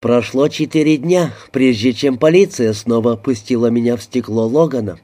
Прошло четыре дня, прежде чем полиция снова пустила меня в стекло Логана.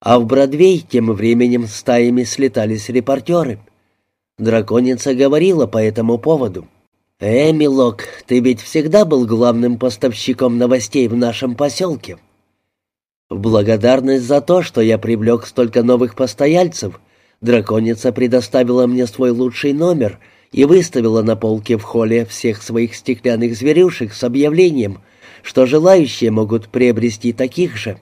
А в Бродвей тем временем стаями слетались репортеры. Драконица говорила по этому поводу. «Э, милок, ты ведь всегда был главным поставщиком новостей в нашем поселке». В благодарность за то, что я привлек столько новых постояльцев, драконица предоставила мне свой лучший номер и выставила на полке в холле всех своих стеклянных зверюшек с объявлением, что желающие могут приобрести таких же.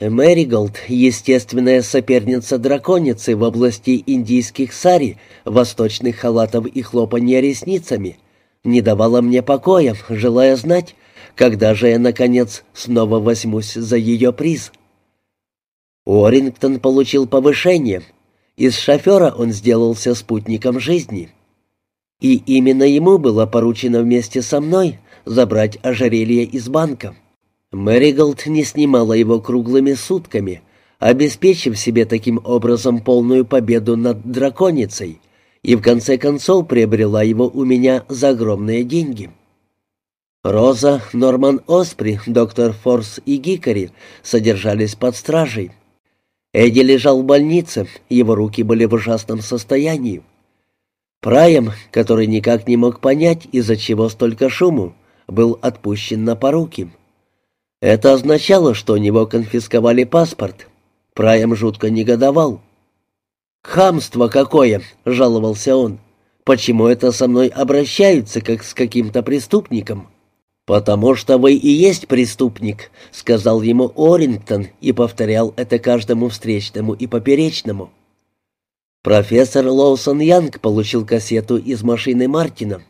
Мэриголд, естественная соперница драконицы в области индийских сари, восточных халатов и хлопанья ресницами, не давала мне покоя, желая знать, когда же я, наконец, снова возьмусь за ее приз? Уоррингтон получил повышение. Из шофера он сделался спутником жизни. И именно ему было поручено вместе со мной забрать ожерелье из банка. Мэриголд не снимала его круглыми сутками, обеспечив себе таким образом полную победу над драконицей, и в конце концов приобрела его у меня за огромные деньги. Роза, Норман Оспри, доктор Форс и Гикари содержались под стражей. Эдди лежал в больнице, его руки были в ужасном состоянии. Прайем, который никак не мог понять, из-за чего столько шуму, был отпущен на поруки. Это означало, что у него конфисковали паспорт. Прайем жутко негодовал. «Хамство какое!» — жаловался он. «Почему это со мной обращаются, как с каким-то преступником?» «Потому что вы и есть преступник», — сказал ему Орингтон и повторял это каждому встречному и поперечному. Профессор Лоусон Янг получил кассету из машины Мартина.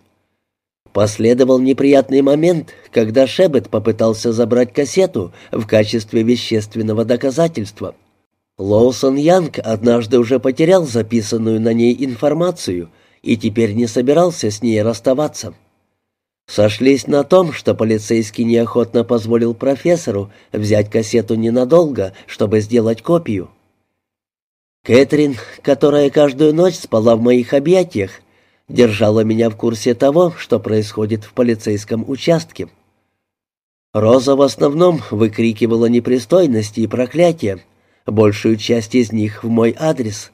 Последовал неприятный момент, когда Шебет попытался забрать кассету в качестве вещественного доказательства. Лоусон Янг однажды уже потерял записанную на ней информацию и теперь не собирался с ней расставаться. Сошлись на том, что полицейский неохотно позволил профессору взять кассету ненадолго, чтобы сделать копию. Кэтрин, которая каждую ночь спала в моих объятиях, держала меня в курсе того, что происходит в полицейском участке. Роза в основном выкрикивала непристойности и проклятия, большую часть из них в мой адрес.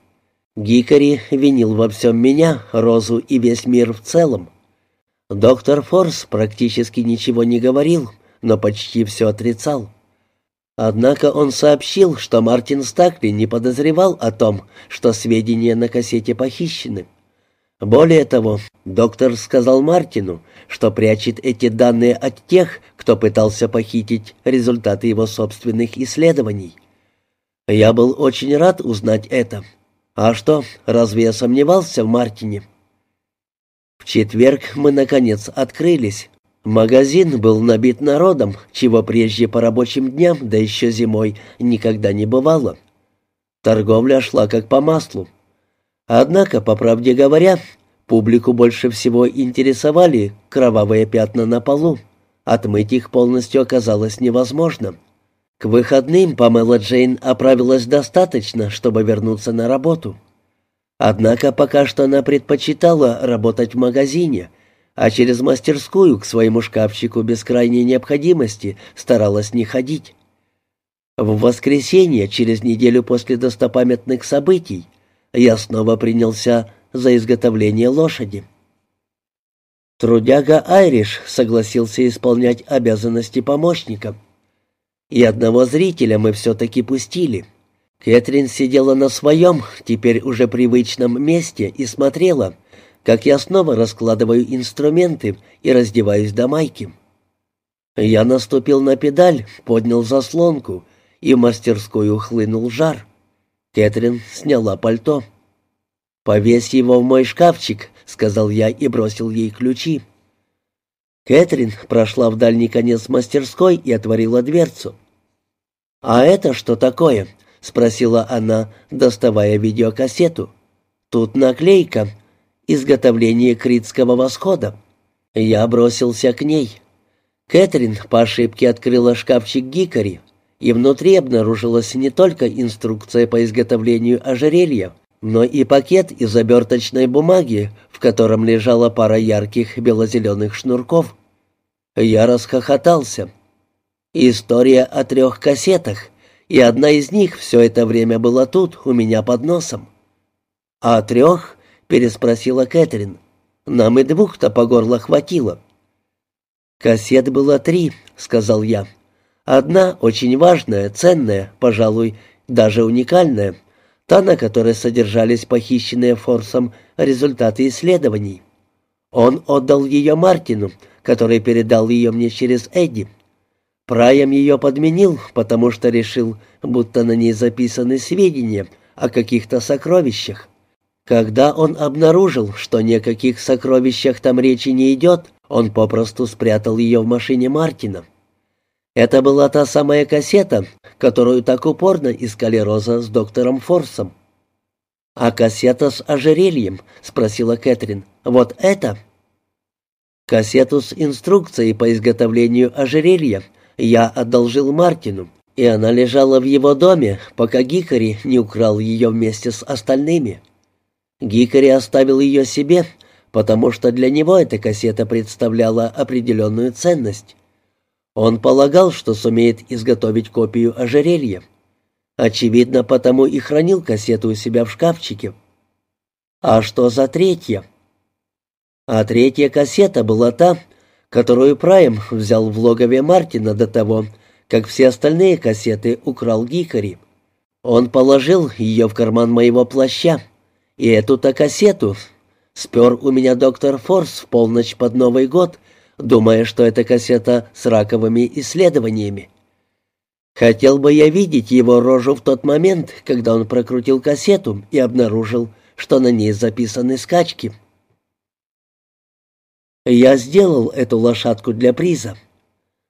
Гикари винил во всем меня, Розу и весь мир в целом. Доктор Форс практически ничего не говорил, но почти все отрицал. Однако он сообщил, что Мартин Стакли не подозревал о том, что сведения на кассете похищены. Более того, доктор сказал Мартину, что прячет эти данные от тех, кто пытался похитить результаты его собственных исследований. Я был очень рад узнать это. А что, разве я сомневался в Мартине? В четверг мы, наконец, открылись. Магазин был набит народом, чего прежде по рабочим дням, да еще зимой, никогда не бывало. Торговля шла как по маслу. Однако, по правде говоря, публику больше всего интересовали кровавые пятна на полу. Отмыть их полностью оказалось невозможно. К выходным Памела Джейн оправилась достаточно, чтобы вернуться на работу. Однако пока что она предпочитала работать в магазине, а через мастерскую к своему шкафчику без крайней необходимости старалась не ходить. В воскресенье, через неделю после достопамятных событий, я снова принялся за изготовление лошади. Трудяга Айриш согласился исполнять обязанности помощника. И одного зрителя мы все-таки пустили — Кэтрин сидела на своем, теперь уже привычном месте и смотрела, как я снова раскладываю инструменты и раздеваюсь до майки. Я наступил на педаль, поднял заслонку, и в мастерскую хлынул жар. Кэтрин сняла пальто. «Повесь его в мой шкафчик», — сказал я и бросил ей ключи. Кэтрин прошла в дальний конец мастерской и отворила дверцу. «А это что такое?» — спросила она, доставая видеокассету. «Тут наклейка. Изготовление Критского восхода». Я бросился к ней. Кэтрин по ошибке открыла шкафчик Гикари, и внутри обнаружилась не только инструкция по изготовлению ожерелья, но и пакет из оберточной бумаги, в котором лежала пара ярких бело-зеленых шнурков. Я расхохотался. История о трех кассетах, и одна из них все это время была тут, у меня под носом. «А трех?» — переспросила Кэтрин. «Нам и двух-то по горло хватило». «Кассет было три», — сказал я. «Одна очень важная, ценная, пожалуй, даже уникальная, та, на которой содержались похищенные Форсом результаты исследований. Он отдал ее Мартину, который передал ее мне через Эдди. Прайем ее подменил, потому что решил, будто на ней записаны сведения о каких-то сокровищах. Когда он обнаружил, что ни о каких сокровищах там речи не идет, он попросту спрятал ее в машине Мартина. Это была та самая кассета, которую так упорно искали Роза с доктором Форсом. «А кассета с ожерельем?» — спросила Кэтрин. «Вот это?» Кассету с инструкцией по изготовлению ожерелья я одолжил Мартину, и она лежала в его доме, пока Гикари не украл ее вместе с остальными. Гикари оставил ее себе, потому что для него эта кассета представляла определенную ценность. Он полагал, что сумеет изготовить копию ожерелья. Очевидно, потому и хранил кассету у себя в шкафчике. А что за третья? А третья кассета была та, которую Прайм взял в логове Мартина до того, как все остальные кассеты украл Гикари. Он положил ее в карман моего плаща, и эту-то кассету спер у меня доктор Форс в полночь под Новый год, думая, что это кассета с раковыми исследованиями. Хотел бы я видеть его рожу в тот момент, когда он прокрутил кассету и обнаружил, что на ней записаны скачки. Я сделал эту лошадку для приза.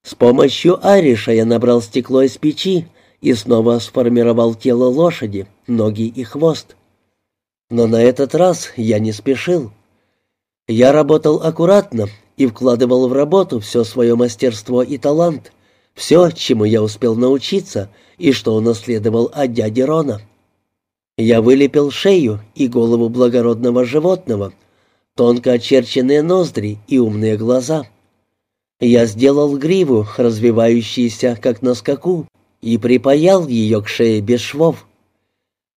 С помощью Ариша я набрал стекло из печи и снова сформировал тело лошади, ноги и хвост. Но на этот раз я не спешил. Я работал аккуратно и вкладывал в работу все свое мастерство и талант, все, чему я успел научиться и что унаследовал от дяди Рона. Я вылепил шею и голову благородного животного — тонко очерченные ноздри и умные глаза. Я сделал гриву, развивающуюся, как на скаку, и припаял ее к шее без швов.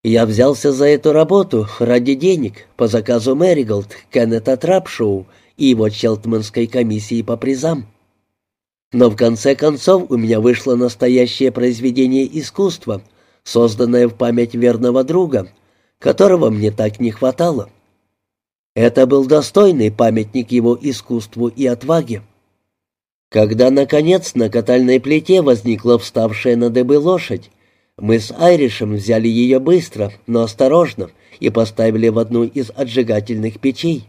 Я взялся за эту работу ради денег по заказу Мэриголд, Кеннета Трапшоу и его Челтманской комиссии по призам. Но в конце концов у меня вышло настоящее произведение искусства, созданное в память верного друга, которого мне так не хватало. Это был достойный памятник его искусству и отваге. Когда, наконец, на катальной плите возникла вставшая на дыбы лошадь, мы с Айришем взяли ее быстро, но осторожно, и поставили в одну из отжигательных печей.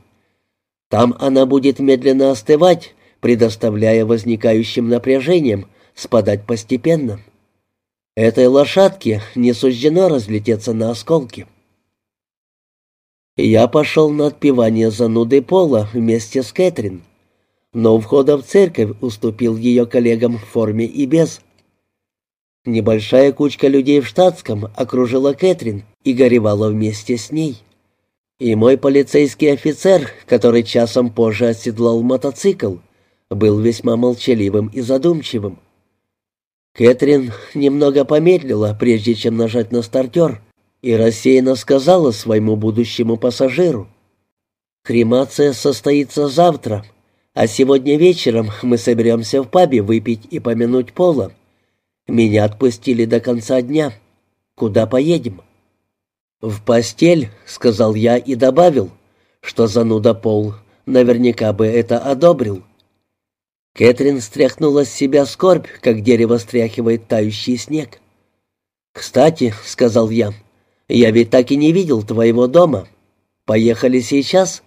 Там она будет медленно остывать, предоставляя возникающим напряжением спадать постепенно. Этой лошадке не суждено разлететься на осколки. Я пошел на отпевание зануды Пола вместе с Кэтрин, но у входа в церковь уступил ее коллегам в форме и без. Небольшая кучка людей в штатском окружила Кэтрин и горевала вместе с ней. И мой полицейский офицер, который часом позже оседлал мотоцикл, был весьма молчаливым и задумчивым. Кэтрин немного помедлила, прежде чем нажать на стартер, и рассеянно сказала своему будущему пассажиру. «Кремация состоится завтра, а сегодня вечером мы соберемся в пабе выпить и помянуть Пола. Меня отпустили до конца дня. Куда поедем?» «В постель», — сказал я и добавил, что зануда Пол наверняка бы это одобрил. Кэтрин стряхнула с себя скорбь, как дерево стряхивает тающий снег. «Кстати», — сказал я, — я ведь так и не видел твоего дома. Поехали сейчас?»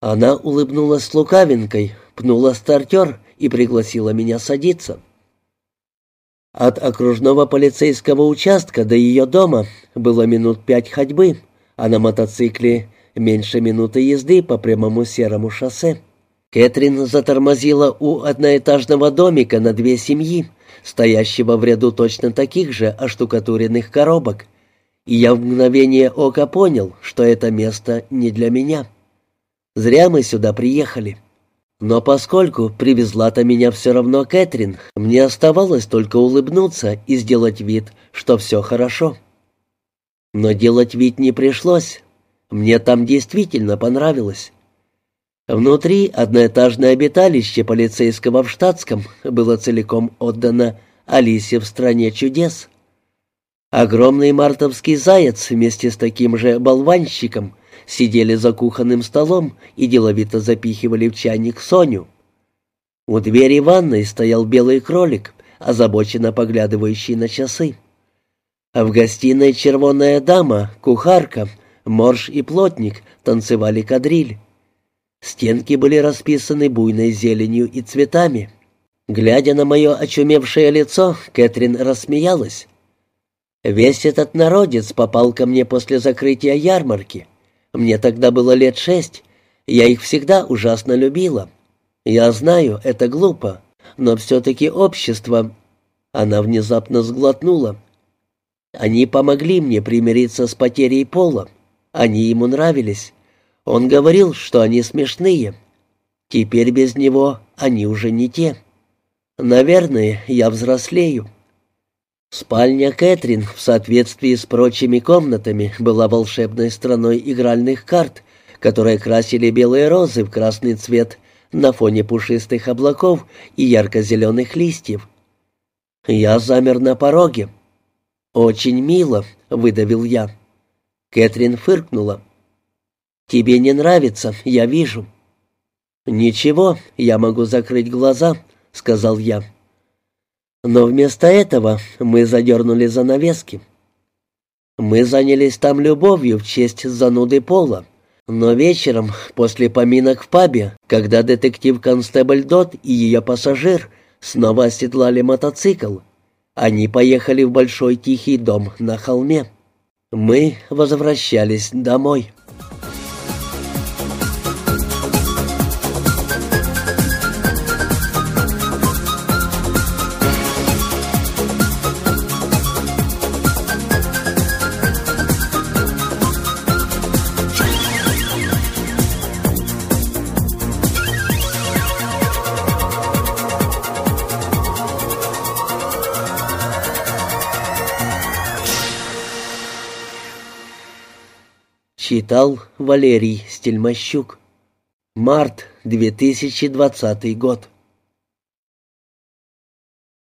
Она улыбнулась лукавинкой, пнула стартер и пригласила меня садиться. От окружного полицейского участка до ее дома было минут пять ходьбы, а на мотоцикле меньше минуты езды по прямому серому шоссе. Кэтрин затормозила у одноэтажного домика на две семьи, стоящего в ряду точно таких же оштукатуренных коробок, и я в мгновение ока понял, что это место не для меня. Зря мы сюда приехали. Но поскольку привезла-то меня все равно Кэтрин, мне оставалось только улыбнуться и сделать вид, что все хорошо. Но делать вид не пришлось. Мне там действительно понравилось. Внутри одноэтажное обиталище полицейского в штатском было целиком отдано Алисе в стране чудес. Огромный мартовский заяц вместе с таким же болванщиком сидели за кухонным столом и деловито запихивали в чайник Соню. У двери ванной стоял белый кролик, озабоченно поглядывающий на часы. А в гостиной червоная дама, кухарка, морж и плотник танцевали кадриль. Стенки были расписаны буйной зеленью и цветами. Глядя на мое очумевшее лицо, Кэтрин рассмеялась. «Весь этот народец попал ко мне после закрытия ярмарки. Мне тогда было лет шесть. Я их всегда ужасно любила. Я знаю, это глупо, но все-таки общество...» Она внезапно сглотнула. «Они помогли мне примириться с потерей пола. Они ему нравились. Он говорил, что они смешные. Теперь без него они уже не те. Наверное, я взрослею. Спальня Кэтрин в соответствии с прочими комнатами была волшебной страной игральных карт, которые красили белые розы в красный цвет на фоне пушистых облаков и ярко-зеленых листьев. Я замер на пороге. «Очень мило», — выдавил я. Кэтрин фыркнула. «Тебе не нравится, я вижу». «Ничего, я могу закрыть глаза», — сказал я. Но вместо этого мы задернули занавески. Мы занялись там любовью в честь зануды Пола. Но вечером, после поминок в пабе, когда детектив-констебль Дот и ее пассажир снова оседлали мотоцикл, они поехали в большой тихий дом на холме. Мы возвращались домой. Читал Валерий Стельмощук. Март 2020 год.